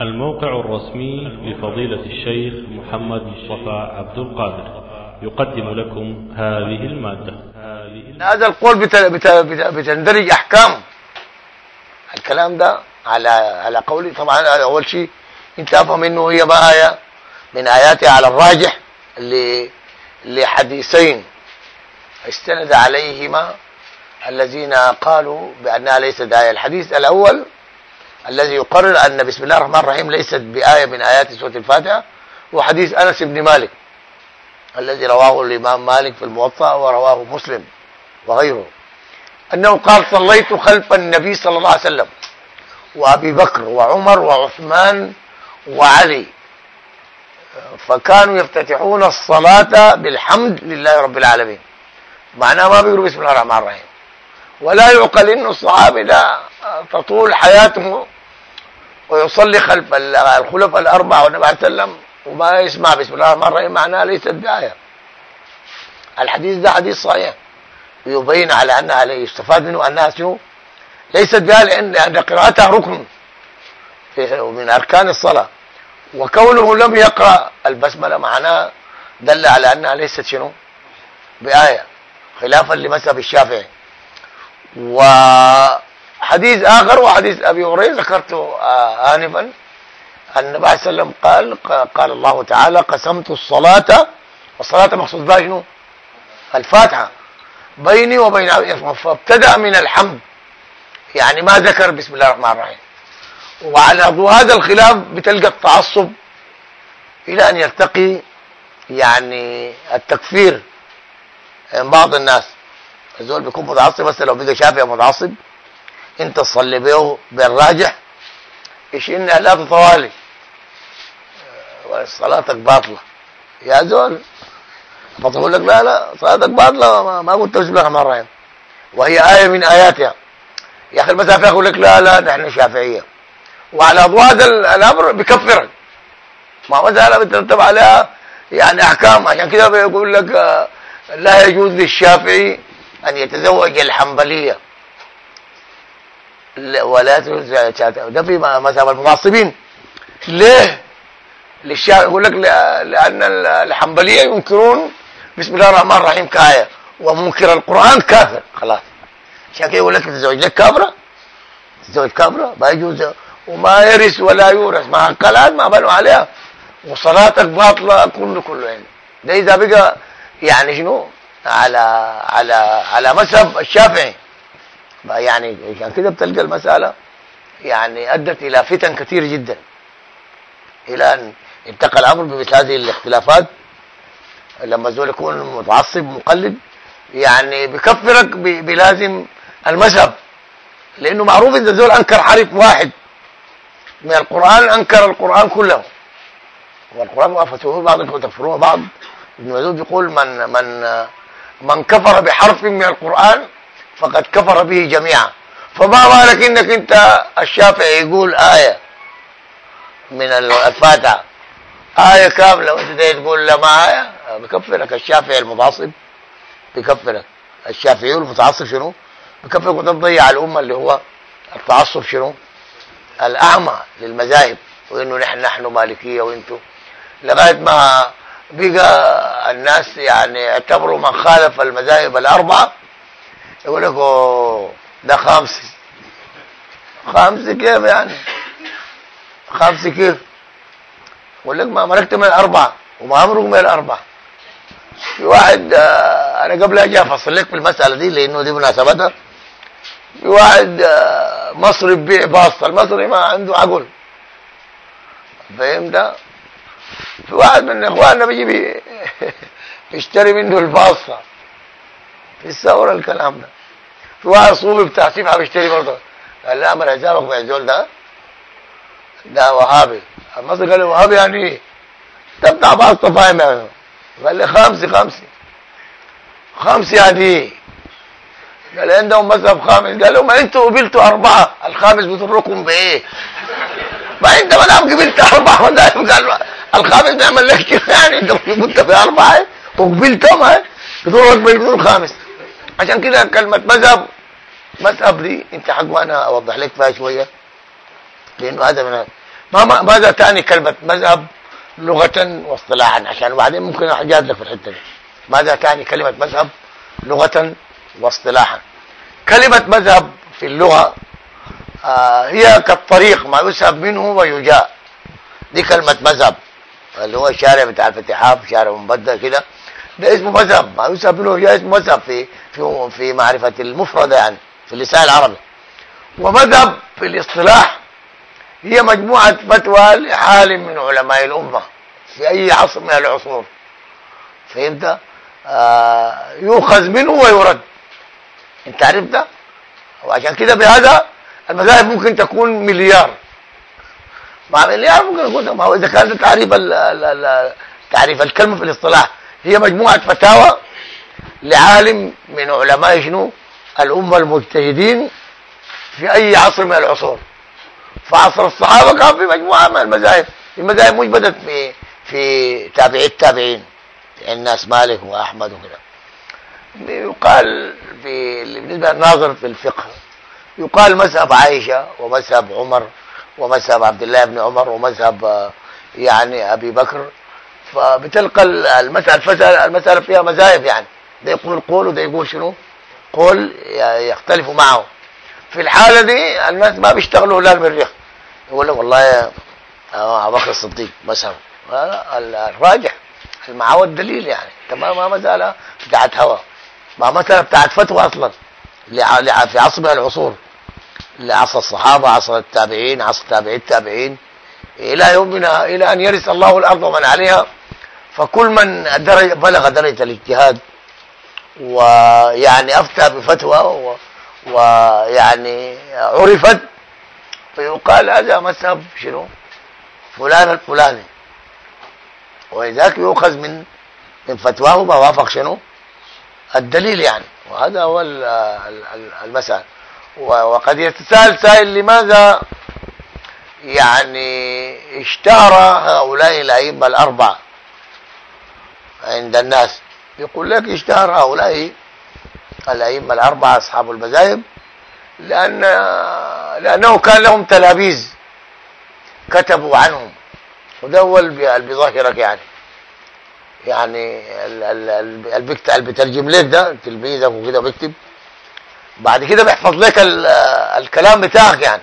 الموقع الرسمي لفضيلة الشيخ محمد مصطفى عبد القادر. يقدم لكم هذه المادة. هذا القول بت- بت- بت- بتندرج أحكام. الكلام ده على على قولي. طبعا أول شيء. إنت أفهم إنه هي ما آية من اياتها على الراجح لحديثين. استند عليهما الذين قالوا بأنها ليست آية. الحديث الأول الذي يقرر أن بسم الله الرحمن الرحيم ليست بآية من آيات سورة الفاتحة هو حديث أنس بن مالك الذي رواه الإمام مالك في الموطأ ورواه مسلم وغيره. أنه قال صليت خلف النبي صلى الله عليه وسلم وأبي بكر وعمر وعثمان وعلي. فكانوا يفتتحون الصلاة بالحمد لله رب العالمين. معناه ما بيقولوا بسم الله الرحمن الرحيم. ولا يعقل انه الصحابي ده تطول حياته ويصلي خلف الخلفاء الأربعة والنبي عليه وسلم وما يسمع بسم الله الرحمن الرحيم. معناها ليست بآية الحديث ده حديث صحيح. يبين على أنها لا يستفاد منه انها شنو ليست بها لأن لأن قراءتها ركن من أركان الصلاة. وكونه لم يقرأ البسملة معناه دل على أنها ليست شنو؟ بايه خلافا لمذهب الشافعي. وحديث آخر وحديث أبي هريرة ذكرته آه، انفا أن النبي عليه وسلم قال قال الله تعالى قسمت الصلاة والصلاة مقصود بها شنو؟ الفاتحة بيني وبين عبدي فابتدأ من الحمد. يعني ما ذكر بسم الله الرحمن الرحيم. وعلى ضوء هذا الخلاف بتلقى التعصب إلى أن يرتقي يعني التكفير من بعض الناس. الزول بيكون متعصب. بس لو بقى شافعي متعصب انت تصلي به بالراجح. إيش ان الاف طوالي وصلاتك باطلة. يا زول فتقول لك لا لا صلاتك باطلة ما, قلت الله الرحمن الرحيم وهي آية من آياتها. يا أخي المذهب يقول لك لا لا نحن شافعية. وعلى ضوء هذا الأمر بكفرك. ما مساله بترتب عليها يعني أحكام. عشان كده بيقول لك آه، لا يجوز للشافعي أن يتزوج الحنبلية. لا- ولا تجوز ده في مذهب المعصبين ليه؟ للشافعي يقول لك لأن الحنبلية ينكرون بسم الله الرحمن الرحيم كآية ومنكر القرآن كافر. خلاص. عشان يقول لك تزوج لك كافرة تزوج كافرة ما يجوز. وما يرث ولا يورث. مع الكلام ما بنوا عليها. وصلاتك باطلة كله كله يعني. ده إذا بقى يعني شنو؟ على على على مذهب الشافعي. يعني عشان كده بتلقى المسألة يعني أدت إلى فتن كثير جدا. إلى أن انتقل الأمر بمثل هذه الاختلافات. لما الزول يكون متعصب مقلد يعني بكفرك بلازم المذهب. لأنه معروف ان الزول أنكر حرف واحد من القرآن أنكر القرآن كله. والقرآن ما بعض وتكفروه بعض. ابن مسعود بيقول من من من كفر بحرف من القرآن فقد كفر به جميعا. فما بالك إنك أنت الشافعي يقول آية من الفاتحة. آية كاملة وأنت تقول لا ما آية؟ بكفرك الشافعي المتعصب. بكفرك الشافعي المتعصب شنو؟ بكفرك وتضيع الأمة اللي هو التعصب شنو؟ الأعمى للمذاهب. وإنه نحن نحن مالكية وأنتم لغاية ما بقى الناس يعني اعتبروا من خالف المذاهب الأربعة يقول لك ده خامس خامس كيف يعني؟ خامس كيف؟ يقول لك ما ملكت من الأربعة وما أمرك من الأربعة. في واحد آه، أنا قبل أجي أفصل لك في المسألة دي لأنه دي مناسبتها. في واحد آه، مصري بيبيع باصة المصري ما عنده عقل. فهمت؟ واحد من إخواننا بيجي بي- يشتري منه الباصة. في الثورة الكلام ده. في واحد صوفي بتاع سيفحة بيشتري برضه. قال لا أمر حسابك مع الزول ده. ده وهابي. المصري قال لي وهابي يعني إيه ده بتاع باسطة فاهم يعني. قال لي خمسة خمسة خمسة يعني إيه؟ قال عندهم مذهب خامس. قال لهم أنتوا قبلتوا أربعة. الخامس بيضركم بإيه؟ ما انت ما دام قبلت أربعة ما دام قال الخامس بيعمل لك كده يعني انت كنت في أربعة وقبلتهم ها؟ بيضرك بيضر الخامس. عشان كده كلمة مذهب مذهب دي انت حق وأنا أوضح لك فيها شوية لأنه هذا من ما ما- ماذا تعني كلمة مذهب لغة واصطلاحا؟ عشان بعدين ممكن احجاز لك في الحتة دي. ماذا تعني كلمة مذهب لغة واصطلاحا؟ كلمة مذهب في اللغة آه هي كالطريق ما يسهب منه ويجاء. دي كلمة مذهب. اللي هو الشارع بتاع الفتحاب شارع مبدل كده. ده اسمه مذهب ما منه ويجاء اسمه مذهب في في في معرفة المفردة يعني في اللسان العربي. ومذهب في الاصطلاح هي مجموعة فتوى لعالم من علماء الأمة في أي عصر من العصور. فهمت؟ آه يؤخذ منه ويرد. انت عرفت؟ وعشان كده بهذا المذاهب ممكن تكون مليار. مع مليار ممكن يكون ما هو إذا كان تعريف تعريف الكلمة في الاصطلاح. هي مجموعة فتاوى لعالم من علماء شنو؟ الأمة المجتهدين في أي عصر من العصور. فعصر الصحابة كان في مجموعة من المذاهب. المذاهب مش بدت في في تابعي التابعين. الناس مالك وأحمد وكده. يقال في بالنسبة للناظر في الفقه يقال مذهب عائشة ومذهب عمر ومذهب عبد الله بن عمر ومذهب آه، يعني أبي بكر. فبتلقى المسألة المسألة فيها مذاهب يعني. ده يقول قول وده يقول شنو؟ قول يختلفوا معه. في الحالة دي الناس ما بيشتغلوا لا بالريح يقول لك والله أبو بكر الصديق مثلا. لا، ال- الراجح. المعاوى الدليل يعني. أنت ما مسألة بتاعت هوا. ما مسألة بتاعت فتوى أصلا. في عصر العصور. لعصر الصحابة عصر التابعين عصر تابعي التابعين إلى يومنا إلى أن يرث الله الأرض ومن عليها. فكل من درج بلغ درجة الاجتهاد ويعني أفتى بفتوى ويعني عرفت فيقال هذا مذهب شنو؟ فلان الفلاني. ولذلك يؤخذ من من فتواه ما وافق شنو؟ الدليل يعني. وهذا هو ال- ال- ال- المسألة. وقد يتساءل سائل لماذا يعني اشتهر هؤلاء الأئمة الأربعة عند الناس؟ يقول لك اشتهر هؤلاء الأئمة الأربعة أصحاب المذاهب لأن لأنه كان لهم تلاميذ كتبوا عنهم. وده هو اللي بيظهرك يعني. يعني ال- ال- ال- اللي بيترجم لك ده تلميذك وكده بيكتب. بعد كده بيحفظ لك ال- الكلام بتاعك يعني.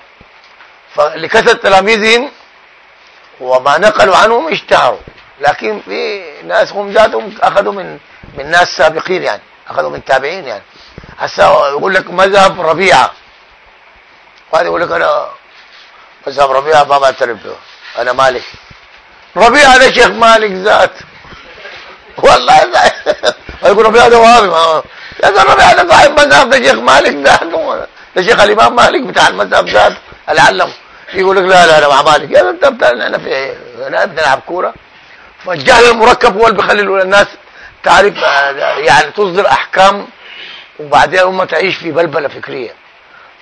فاللي كتب تلاميذهم وما نقلوا عنهم اشتهروا. لكن في ناس هم ذاتهم أخذوا من من ناس سابقين يعني أخذوا من تابعين يعني. هسه يقول لك مذهب ربيعة. وهذا يقول لك أنا مذهب ربيعة ما بعترف به. أنا مالك. ربيعة ده شيخ مالك ذات. والله ذات يقول ربيعه ده وهابي يا زلمة ده صاحب مذهب ده شيخ مالك ذات ده شيخ الإمام مالك بتاع المذهب ذات اللي علم يقول لك لا لا أنا مع مالك يا انت أنا في أنا بنلعب كورة. فالجهل المركب هو اللي بيخلي الناس تعرف يعني تصدر أحكام وبعدين هم تعيش في بلبلة فكرية.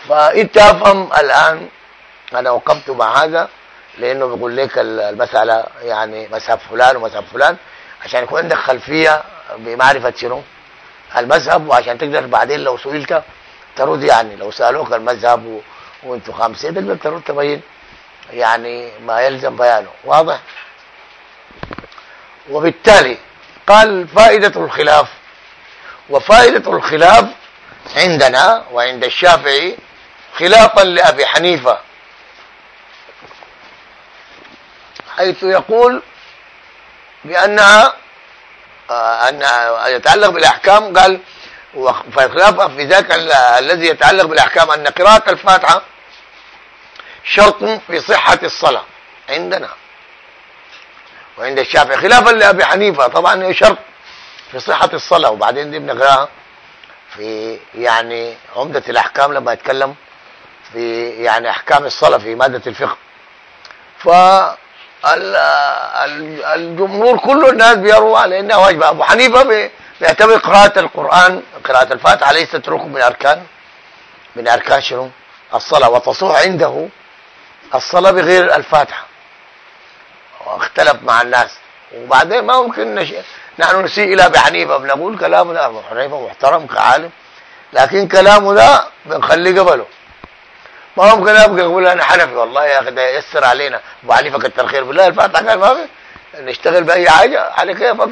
فانت افهم الآن؟ أنا وقفت مع هذا لأنه بيقول لك ال- المسألة يعني مذهب فلان ومذهب فلان. عشان يكون عندك خلفية بمعرفة شنو؟ المذهب وعشان تقدر بعدين لو سئلت ترد يعني. لو سألوك المذهب و... وانتوا خمسه تقدر ترد تبين يعني ما يلزم بيانه. واضح؟ وبالتالي قال فائدة الخلاف. وفائدة الخلاف عندنا وعند الشافعي خلافا لأبي حنيفة حيث يقول بأنها أنها يتعلق بالأحكام قال فالخلاف في ذاك ال- الذي يتعلق بالأحكام أن قراءة الفاتحة شرط في صحة الصلاة عندنا. وعند الشافعي خلافا لأبي حنيفة طبعا شرط في صحة الصلاة. وبعدين دي بنقراها في يعني عمدة الأحكام لما يتكلم في يعني أحكام الصلاة في مادة الفقه. ف الجمهور كله الناس بيروا على انها واجبه أبو حنيفة بي- بيعتبر قراءه القرآن. قراءة الفاتحة ليست ركن من أركان. من أركان شنو؟ الصلاة وتصح عنده. الصلاة بغير الفاتحة. واختلف مع الناس. وبعدين ما ممكن نش... نحن نسيء إلى أبي حنيفة. بنقول كلامه ده أبو حنيفة محترم كعالم. لكن كلامه ده بنخليه قبله. ما ممكن أبقى أقول أنا حنفي والله يا أخي ده يسر علينا. أبو حنيفة كتر خير بالله الفاتحة قال ما في. نشتغل بأي حاجة على كيفك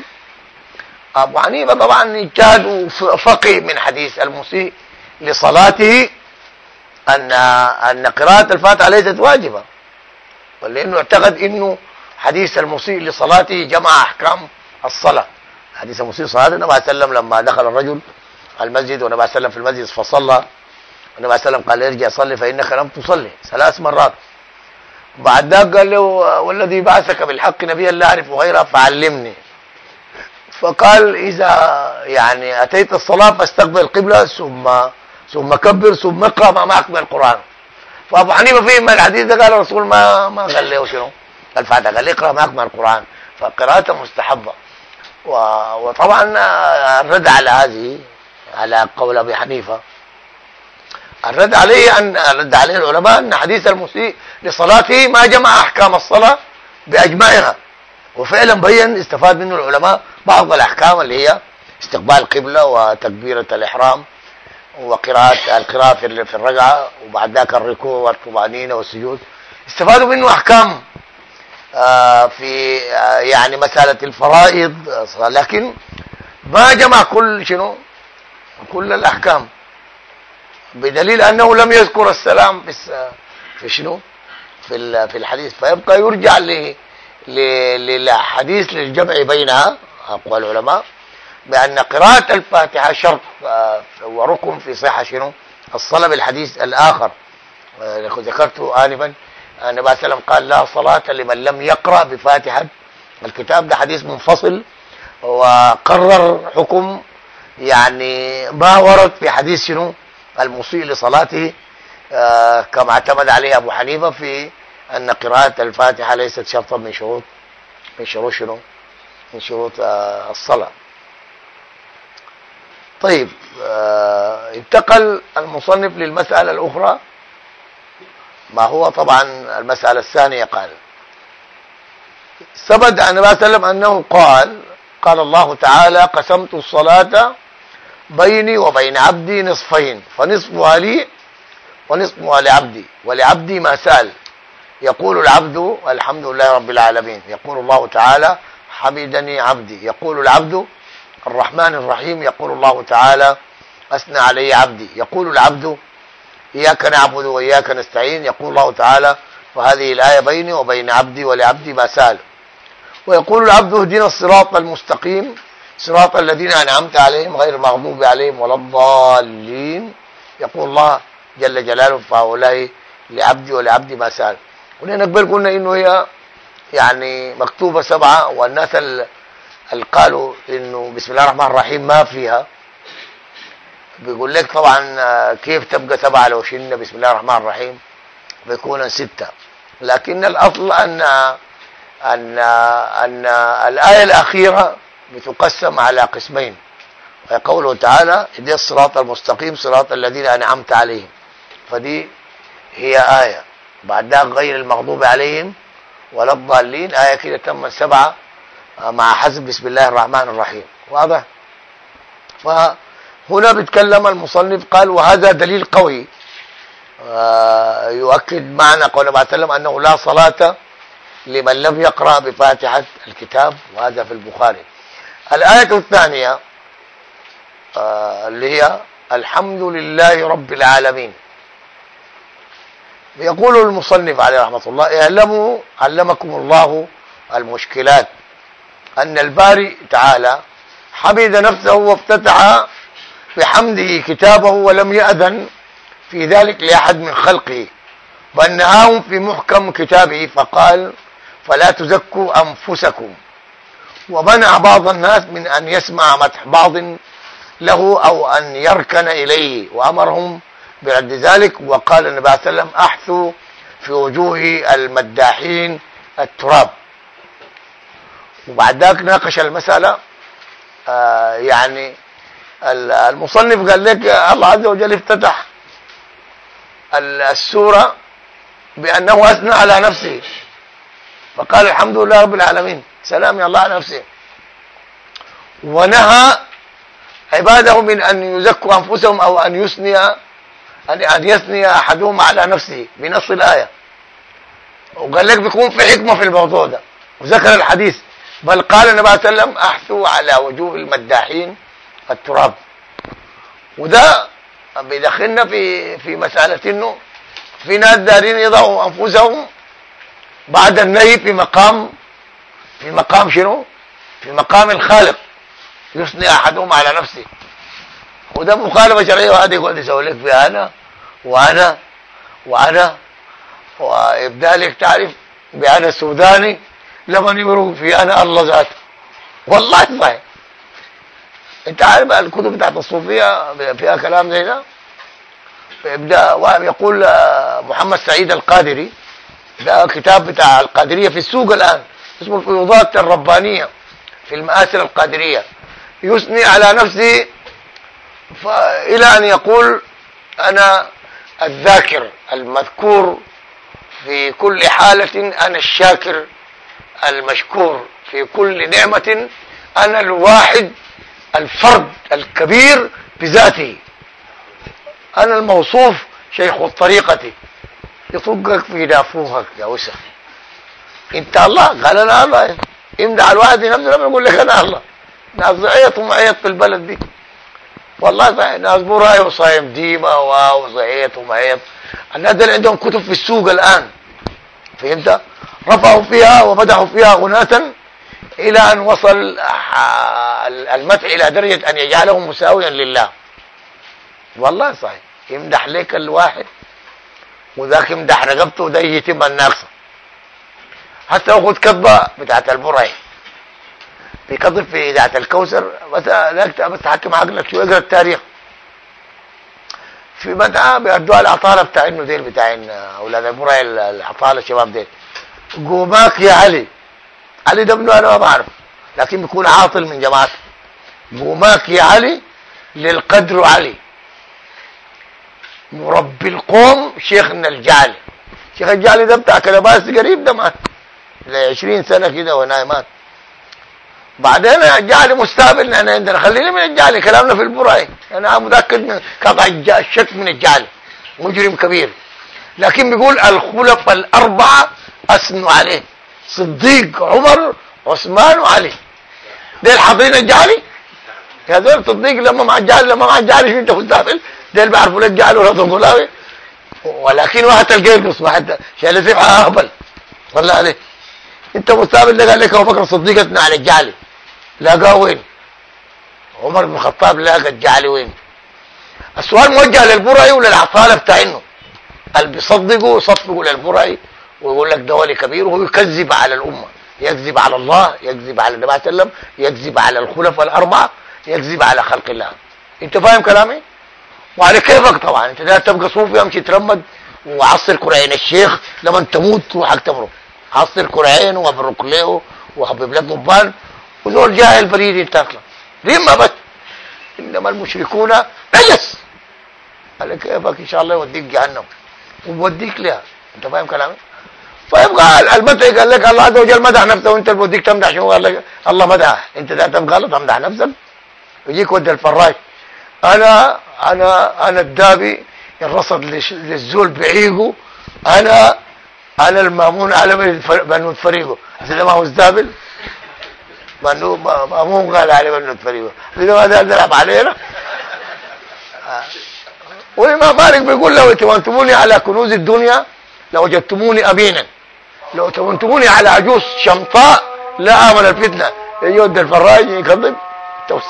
أبو حنيفة طبعا اجتهد وفقه من حديث المسيء لصلاته ان أن قراءة الفاتحة ليست واجبة ولأنه اعتقد إنه حديث المسيء لصلاته جمع أحكام الصلاة. حديث المسيء صلاه النبي صلى الله عليه وسلم لما دخل الرجل المسجد والنبي صلى الله عليه وسلم في المسجد فصلى. النبي عليه وسلم قال ارجع صلي فإنك لم تصلي ثلاث مرات. بعد ذلك قال له والذي بعثك بالحق نبيا لا أعرف غيره فعلمني. فقال إذا يعني أتيت الصلاة فاستقبل القبله ثم ثم كبر ثم اقرأ ما معك من القرآن. فأبو حنيفة فهم الحديث ده قال الرسول ما ما قال له شنو؟ الفاتحه قال اقرأ معك من القرآن. فقراءته مستحبة. وطبعا الرد على هذه على قول أبي حنيفة الرد عليه أن الرد عليه العلماء أن حديث المسيء لصلاته ما جمع أحكام الصلاة باجمعها وفعلا بين استفاد منه العلماء بعض الأحكام اللي هي استقبال القبله وتكبيرة الإحرام وقراءة القراءة في الرقعه وبعد ذاك الركوع والطمأنينة والسجود. استفادوا منه أحكام آه في آه يعني مسألة الفرائض لكن ما جمع كل شنو؟ كل الأحكام. بدليل أنه لم يذكر السلام في في شنو؟ في في الحديث. فيبقى يرجع ل للحديث للجمع بينها أقوال العلماء بأن قراءة الفاتحة شرط آه، وركن في صحة شنو؟ الصلاه بالحديث الآخر. آه، ذكرته انفا النبي عليه وسلم قال لا صلاة لمن لم يقرأ بفاتحة. الكتاب ده حديث منفصل وقرر حكم يعني ما ورد في حديث شنو؟ المسيء لصلاته آه كما اعتمد عليه ابو حنيفة في ان قراءة الفاتحة ليست شرطا من شروط من شروط شنو؟ من شروط آه الصلاة. طيب آه انتقل المصنف للمسألة الأخرى. ما هو؟ طبعا المسألة الثانية قال ثبت عن النبي صلى الله عليه وسلم أنه قال قال الله تعالى قسمت الصلاة بيني وبين عبدي نصفين فنصفها لي ونصفها لعبدي ولعبدي ما سال يقول العبد الحمد لله رب العالمين. يقول الله تعالى حمدني عبدي. يقول العبد الرحمن الرحيم. يقول الله تعالى أثنى علي عبدي. يقول العبد إياك نعبد وإياك نستعين. يقول الله تعالى وهذه الآية بيني وبين عبدي ولعبدي ما سال ويقول العبد اهدنا الصراط المستقيم. صراط الذين أنعمت عليهم غير المغضوب عليهم ولا الضالين. يقول الله جل جلاله فهؤلاء لعبدي ولعبدي ما سأل. ولنا قبل قلنا إنه هي يعني مكتوبة سبعة والناس اللي قالوا إنه بسم الله الرحمن الرحيم ما فيها. بيقول لك طبعا كيف تبقى سبعة لو شلنا بسم الله الرحمن الرحيم؟ بيكون ستة. لكن الأصل أن أن أن الآية الأخيرة بتقسم على قسمين. قوله تعالى اهدنا الصراط المستقيم صراط الذين أنعمت عليهم. فدي هي آية. بعد ذلك غير المغضوب عليهم ولا الضالين. آية كده تم سبعة مع حزب بسم الله الرحمن الرحيم. واضح؟ فهنا بيتكلم المصنف قال وهذا دليل قوي. آه، يؤكد معنى قول عليه وسلم أنه لا صلاة لمن لم يقرأ بفاتحة الكتاب وهذا في البخاري. الآية الثانية آه اللي هي الحمد لله رب العالمين. يقول المصنف عليه رحمة الله اعلموا علمكم الله المشكلات أن الباري تعالى حمد نفسه وافتتح بحمده كتابه ولم يأذن في ذلك لأحد من خلقه بل نهاهم في محكم كتابه فقال فلا تزكوا أنفسكم. ومنع بعض الناس من أن يسمع مدح بعض له أو أن يركن إليه وأمرهم برد ذلك. وقال النبي صلى الله عليه وسلم أحثوا في وجوه المداحين التراب. وبعد ذلك ناقش المسألة. آه يعني المصنف قال لك الله عز وجل افتتح السورة بأنه أثنى على نفسه. فقال الحمد لله رب العالمين. سلام الله على نفسه. ونهى عباده من أن يزكوا أنفسهم أو أن يثني أن يثني أحدهم على نفسه بنص الآية. وقال لك بيكون في حكمة في الموضوع ده. وذكر الحديث. بل قال النبي صلى الله عليه وسلم أحثوا على وجوه المداحين التراب. وده بيدخلنا في في مسألة إنه في ناس دارين يضعوا أنفسهم بعد النهي في مقام في مقام شنو؟ في مقام الخالق. يثني أحدهم على نفسه. وده مخالفة شرعية وهذا يقعد يسوي لك في أنا وأنا وأنا. ويبدأ لك تعرف بأنا السوداني لمن يمرق في أنا الله ذاته. والله صحيح. أنت عارف الكتب بتاعت الصوفية فيها كلام زي ده؟ يبدا يقول محمد سعيد القادري ده كتاب بتاع القادرية في السوق الآن. اسمه الفيوضات الربانية في المآسر القادرية. يثني على نفسه إلى أن يقول أنا الذاكر المذكور في كل حالة أنا الشاكر المشكور في كل نعمة أنا الواحد الفرد الكبير بذاته. أنا الموصوف شيخ الطريقة. يطقك في نافوخك يا وسخ. انت الله قال أنا الله. امدح الواحد نفسه لما يقول لك أنا الله. ناس زعيط ومعيط في البلد دي. والله ناس براي وصايم ديما واو زعيط ومعيط الناس اللي عندهم كتب في السوق الآن. فهمت؟ رفعوا فيها ومدحوا فيها غناة إلى أن وصل المدح إلى درجة أن يجعله مساويا لله. والله صحيح. يمدح لك الواحد. وذاك يمدح رقبته وده يتم الناقصة. حتى اخذ كذبه بتاعت البرعي في كذب في إذاعة الكوثر بس بس تحكم عقلك شوية اقرا التاريخ. في مدعاه بيردوها العطاله بتاع إنه ديل بتاع أولاد البرعي العطاله الشباب ديل. قوماك يا علي. علي ده ابنه أنا ما بعرف لكن بيكون عاطل من جماعته. قوماك يا علي للقدر علي. مربي القوم شيخنا الجعلي. شيخ الجعلي ده بتاع كلباس قريب ده مات. ل 20 سنة كده وهنا مات. بعدين الجعلي مستقبل إحنا عندنا خلينا من الجعلي كلامنا في البراي. أنا متأكد من قطع الشك من الجعلي مجرم كبير. لكن بيقول الخلفاء الأربعة أثنوا عليه صديق عمر عثمان وعلي. ديل حاضرين الجعلي دول صديق لما مع الجعلي لما مع الجعلي أنت مستقبل ديل بيعرفوا لك جعل ولا تقول ولكن واحد تلقاه بيصبح حتى شايل سبحه أهبل. والله عليه انت مستقبل ده قال لك أبو بكر الصديق اثنى على الجعلي. لاقاه وين؟ عمر بن الخطاب لاقى الجعلي وين؟ السؤال موجه للبرعي وللعطاله بتاعينه اللي بيصدقوا يصدقوا للبرعي ويقول لك ده ولي كبير وهو يكذب على الأمة. يكذب على الله يكذب على النبي صلى الله عليه وسلم يكذب على الخلفاء الأربعة يكذب على خلق الله. أنت فاهم كلامي؟ وعلى كيفك طبعا؟ أنت ده تبقى صوفي أمشي ترمد وعصر كرعين الشيخ لما تموت روحك تمرق. عصر كرعين وابرك له وحبب لك ضبان وزول جاهل بريد أصلا لما بس إنما المشركون نجس على كيفك؟ إن شاء الله يوديك جهنم. ويوديك لها أنت فاهم كلامي؟ فيبقى المدح قال لك الله عز وجل مدح نفسه. وأنت بوديك تمدح. شنو قال لك؟ الله مدح. أنت ده غلط تمدح نفسك. يجيك ود الفراش. أنا أنا أنا الدابي الرصد للزول بعيقه أنا أنا المأمون على بنو فريقه هذا ما هو الزابل بنو مأمون قال على بنو فريقه هذا ما نلعب علينا. والامام مالك بيقول لو اتمنتموني على كنوز الدنيا لوجدتموني امينا لو اتمنتموني على عجوز شمطاء لا آمن الفتنة. يود الفراج يكذب؟ انت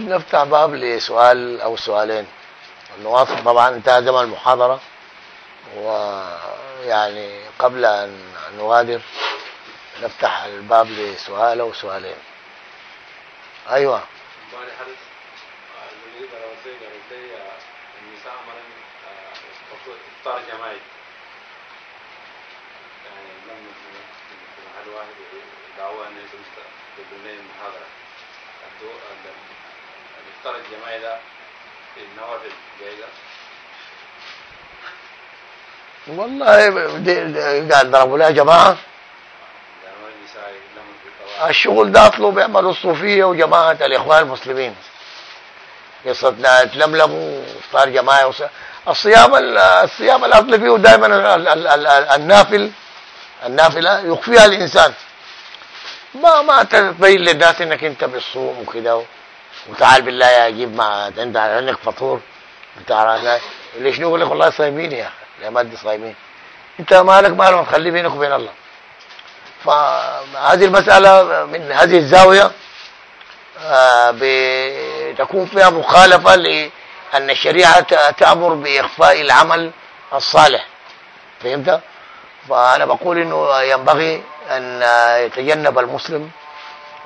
مستقبل طيب نفتح باب لسؤال أو سؤالين. نواصل طبعا انتهى زمن المحاضرة ويعني قبل أن نغادر نفتح الباب لسؤال أو سؤالين. أيوه مالي حدث المدير الرئيسي قال لي النساء عملا افطار جماعي يعني لم في محل واحد دعوة ان أنتم تدوني المحاضرة الافطار الجماعي ده في النوافل جايزة والله قاعد ضربوا لها جماعة. الشغل ده اصله بيعملوا الصوفية وجماعة الإخوان المسلمين. قصة يتلملموا افطار جماعي. الصيام ال- الصيام الأصل فيه دائما ال- ال- ال- النافل النافلة يخفيها الإنسان. ما ما تبين للناس إنك أنت بتصوم وكده وتعال بالله يا جيب ما أنت عندك فطور. بتاع ليش نقول لك والله صايمين يا يا مادي صايمين انت مالك مالهم خليه بينك وبين الله. فهذه المسألة من هذه الزاوية آه، بتكون فيها مخالفة لأن الشريعة تأمر بإخفاء العمل الصالح. فهمت؟ فأنا بقول إنه ينبغي أن يتجنب المسلم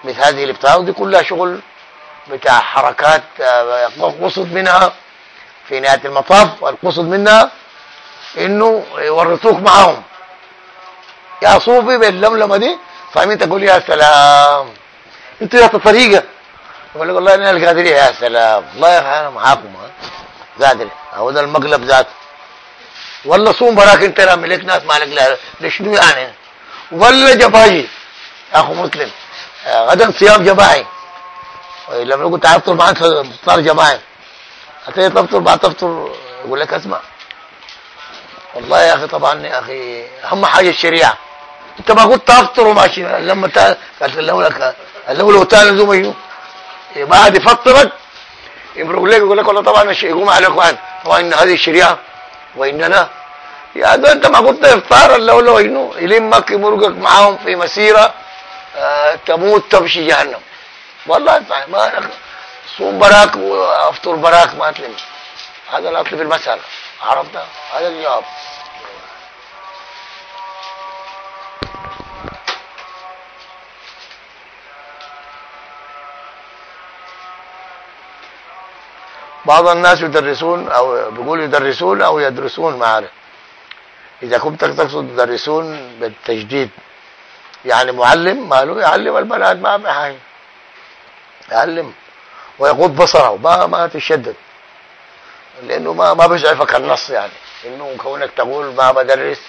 مثل هذه الابتلاء ودي كلها شغل بتاع حركات آه، قصد منها في نهاية المطاف القصد منها إنه يورطوك معهم يا صوفي باللملمه دي فاهمين؟ تقول يا سلام. أنتوا يا طريقه يقول لك والله أنا القادريه يا سلام. والله أنا معاكم ها. قادر. هو ده المقلب ذاته. والله صوم براك انت لا ملك ناس مالك لا. ده شنو يعني؟ ولا جباجي أخو مسلم. غدا صيام جماعي لما يقول تعال افطر معاك افطار جماعي حتى تفطر بعد تفطر. يقول لك اسمع. والله يا أخي طبعا يا أخي أهم حاجة الشريعة. أنت ما قلت افطر وماشي لما تا قالت له لك لو لو تاني زوم يجوا بعد يفطرك. يمرق لك يقول لك والله طبعا الشيء يقوم على الاخوان طبعا إن هذه الشريعة واننا يا ده أنت ما قلت افطار لو لو يلمك يمرقك معاهم في مسيرة آه تموت تمشي جهنم. والله ما صوم براك وافطر براك ما تلم هذا الأصل في المسألة. عرفت؟ هذا الجواب. بعض الناس يدرسون أو بيقول يدرسون أو يدرسون عارف إذا كنت تقصد يدرسون بالتجديد. يعني معلم ماله يعلم البنات ما في حاجة. يعلم. ويغض بصره ما ما تشدد. لأنه ما ما بيسعفك النص يعني. إنه كونك تقول ما بدرس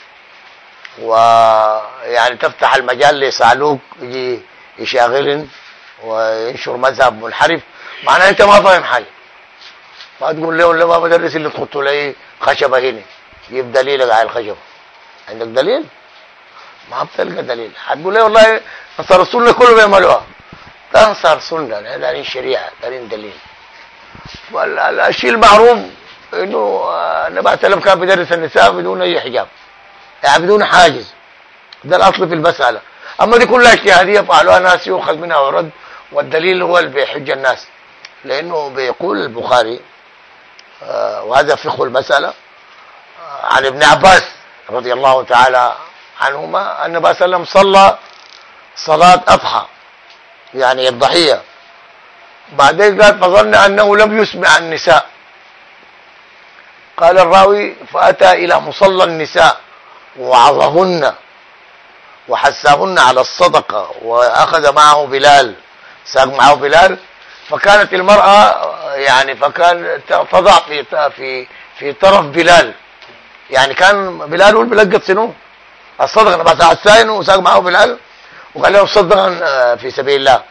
ويعني تفتح المجال لصعلوك يجي يشاغلن وينشر مذهب منحرف معناه أنت ما فاهم حاجة. ما تقول له ولا ما بدرس اللي تحط لي خشبة هنا. جيب دليلك على الخشبة. عندك دليل؟ ما بتلقى دليل. هتقول له والله انصار السنة كله بيعملوها انصار سنه ده دارين شريعة دارين دليل. والشيء المعروف إنه آه، النبي عليه السلام كان بيدرس النساء بدون أي حجاب. يعني بدون حاجز. ده الأصل في المسألة. أما دي كلها اجتهاديه فعلوها ناس يؤخذ منها ورد والدليل هو اللي بيحج الناس. لأنه بيقول البخاري وهذا فقه المسألة. آه، عن ابن عباس رضي الله تعالى عنهما أن النبي صلى الله عليه وسلم صلى صلاة أضحى يعني الضحية. بعدين قال فظن أنه لم يسمع النساء. قال الراوي فأتى إلى مصلى النساء ووعظهن وحثهن على الصدقة وأخذ معه بلال ساق معه بلال فكانت المرأة يعني فكان تضع في في في طرف بلال. يعني كان بلال هو اللي بيلقط شنو؟ الصدقه بس عساين وساق معه بلال وقال له صدقا آه، في سبيل الله.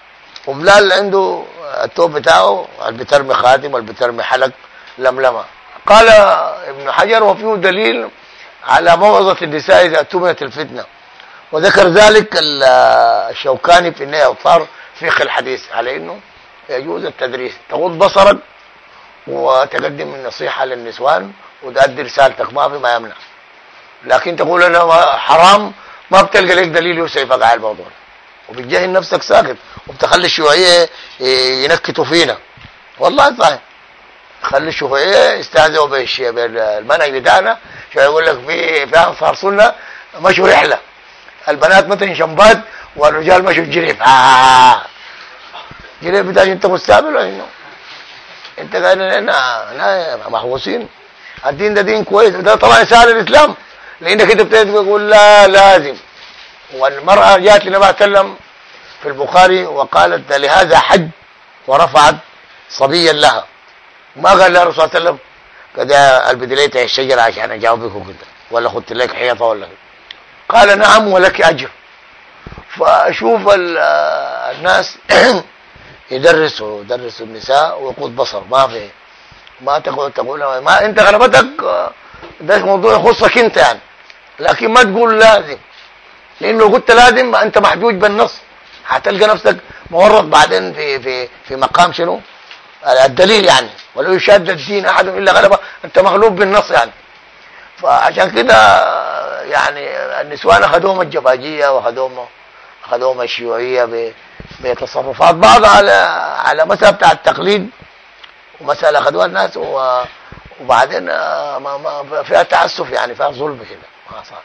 وبلال عنده التوب بتاعه اللي بترمي خاتم واللي بترمي حلق لملمة. قال ابن حجر وفيه دليل على موعظة النساء إذا اؤتمنت الفتنة. وذكر ذلك ال- الشوكاني في النهاية أوطار فقه الحديث على أنه يجوز التدريس. تغض بصرك وتقدم النصيحة للنسوان وتؤدي رسالتك ما في ما يمنع. لكن تقول ما- حرام ما بتلقى لك دليل يسعفك على الموضوع. وبتجاهل نفسك ساكت وبتخلي الشيوعية ينكتوا فينا. والله صحيح. خلي الشيوعيه يستهزئوا بالمنهج بتاعنا. شو يقول لك؟ في في انصار سنه مشوا رحلة. البنات مثلا شمبات والرجال مشوا جريف آه. جريف بتاعك أنت مستقبل ولا إنه؟ أنت قاعد هنا محبوسين. الدين ده دين كويس. وده طبعا سهل الإسلام. لأنك أنت بتقول تقول لا لازم. والمرأة جاءت للنبي صلى في البخاري وقالت لهذا حج ورفعت صبيا لها. ما قال لها الرسول صلى الله عليه وسلم؟ كده البدليت الشجرة عشان اجاوبك وكده ولا خدت لك حيطة ولا قال نعم ولك أجر. فأشوف الناس يدرسوا يدرسوا النساء ويقود بصر ما في ما تقول تقول ما أنت غلبتك ده موضوع يخصك أنت يعني. لكن ما تقول لازم. لأنه قلت لازم أنت محجوج بالنص. هتلقى نفسك مورط بعدين في في في مقام شنو؟ الدليل يعني. ولو يشاد الدين أحد إلا غلبه أنت مغلوب بالنص يعني. فعشان كده يعني النسوان أخذوهم الجباجية واخذوهم أخذوهم الشيوعية بتصرفات بعض على على مسألة بتاع التقليد ومسألة اخذوها الناس وبعدين ما ما فيها تعسف يعني فيها ظلم كده. ما صار.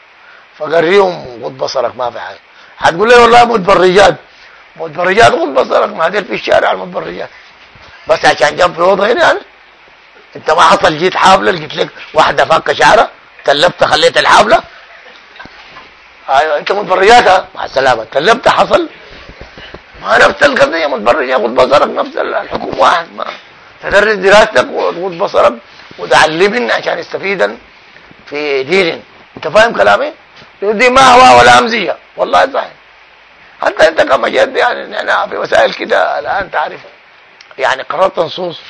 فقريهم غض بصرك ما في حاجة. هتقول لي والله متبرجات متبرجات غض بصرك. ما هدير في الشارع المتبرجات. بس عشان جنب في هنا يعني أنت ما حصل جيت حافله لقيت لك واحدة فاكه شعرها تلبت خليت الحافله أيوه أنت متبرجات مع السلامة. تلبت حصل. ما نفس القضية متبرج ياخذ بصرك نفس الحكم. واحد ما. تدرس دراستك وتغض بصرك وتعلمن عشان يستفيدا في دين انت فاهم كلامي؟ دي ما هو ولا أمزية. والله صحيح. حتى انت كما جد يعني نحن في وسائل كده الآن تعرف. يعني قررت نصوص.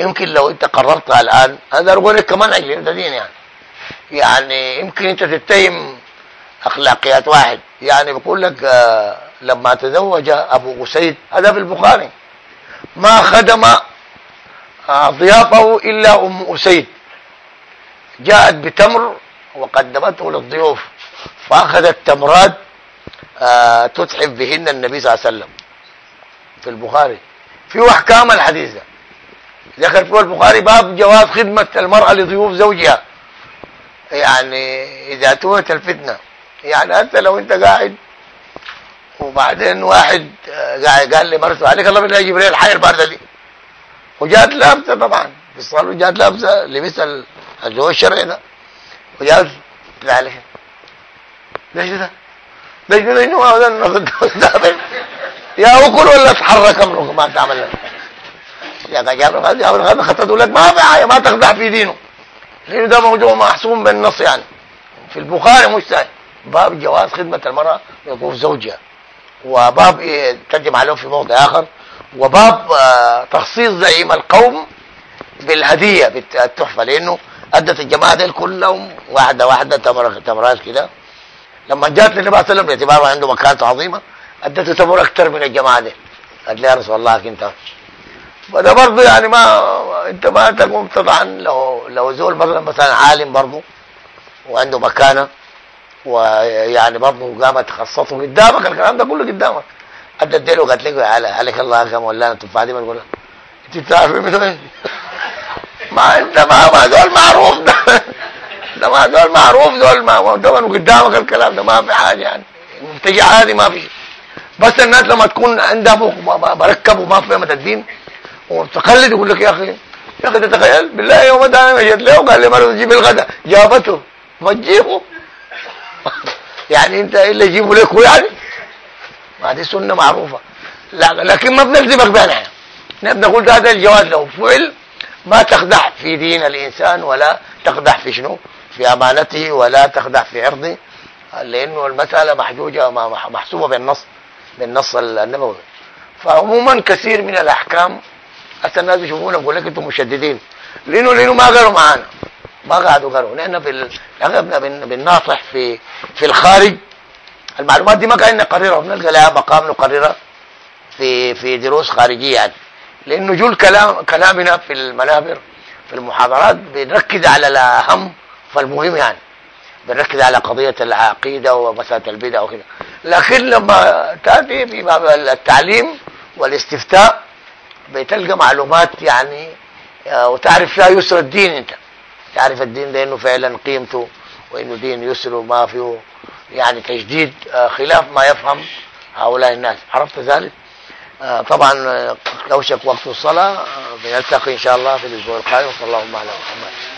يمكن لو انت قررتها الآن هذا لك كمان أجل انت دين يعني. يعني يمكن انت تتهم أخلاقيات واحد. يعني بقول لك آه لما تزوج أبو أسيد هذا في البخاري. ما خدم ضيافه إلا أم أسيد. جاءت بتمر وقدمته للضيوف فأخذت تمرات آه تتحف بهن النبي صلى الله عليه وسلم. في البخاري. في أحكام الحديث. ده ذكر في البخاري باب جواز خدمة المرأة لضيوف زوجها. يعني إذا تونت الفتنة. يعني أنت لو أنت قاعد وبعدين واحد قاعد قال لي مرته عليك الله بالله جبريل الحي البارده دي. وجات لابسة طبعا في الصالون جات لابسة لبس الزواج الشرعي ده. وجات عليه ليش ده؟ ليش ده. يا أكل ولا أتحرك امرك ما تعمل يا جابر هذا جابر هذا خطته لك ما في ما تخدع في دينه. لأنه ده موضوع محسوم بالنص يعني. في البخاري مش سهل باب جواز خدمة المرأة لضيوف زوجها. وباب ترجم عليه في موضع آخر وباب تخصيص زعيم القوم بالهدية بالتحفة لأنه أدت الجماعة دي كلهم واحدة واحدة تمر تمرات كده. لما جات للنبي صلى الله عليه وسلم باعتباره عنده مكانة عظيمة أدته تمر أكثر من الجماعة دي قال لي يا رسول الله أنت فده برضه يعني ما أنت ما تقوم طبعا لو لو زول مثلا عالم برضه وعنده مكانة ويعني برضه قامت خصته قدامك الكلام ده كله قدامك. أدى اديله قالت لك عليك الله كم ولا التفاحه دي؟ ما تقول أنت بتعرف مثلا ما أنت ما ما دول معروف ده. ده ما دول معروف دول ما دول قدامك الكلام ده ما في حاجة يعني. تجي عادي ما في. بس الناس لما تكون عندها بركب وما فهمت الدين وتقلد يقول لك يا أخي يا أخي تتخيل بالله يوم أنا جيت له وقال لي مرة جيب الغداء جابته. ما تجيبه يعني انت الا يجيبوا لك يعني؟ ما دي سنة معروفة. لا لكن ما بنلزمك بها نحن بنقول هذا الجواز لو فعل ما تخدع في دين الإنسان ولا تخدع في شنو؟ في أمانته ولا تخدع في عرضه. لأنه المسألة محجوجه محسوبة بالنص بالنص النبوي. فعموما كثير من الأحكام حتى الناس بيشوفونا بيقول لك أنتم مشددين. لأنه لأنه ما قالوا معانا. ما قعدوا قالوا. نحن في بنناصح في في الخارج. المعلومات دي ما كان نقررها. بنلقى لها مقام نقررها في في دروس خارجية يعني. لأنه جول كلام كلامنا في المنابر في المحاضرات بنركز على الأهم فالمهم يعني. بنركز على قضية العقيدة ومسألة البدع وكده. لكن لما تأتي في باب التعليم والاستفتاء بتلقى معلومات يعني آه، وتعرف فيها يسر الدين أنت. تعرف الدين ده إنه فعلا قيمته وإنه دين يسر وما فيه يعني تجديد آه، خلاف ما يفهم هؤلاء الناس. عرفت ذلك؟ آه، طبعا آه، اوشك وقت الصلاة آه، بنلتقي إن شاء الله في الأسبوع القادم. صلى الله عليه وسلم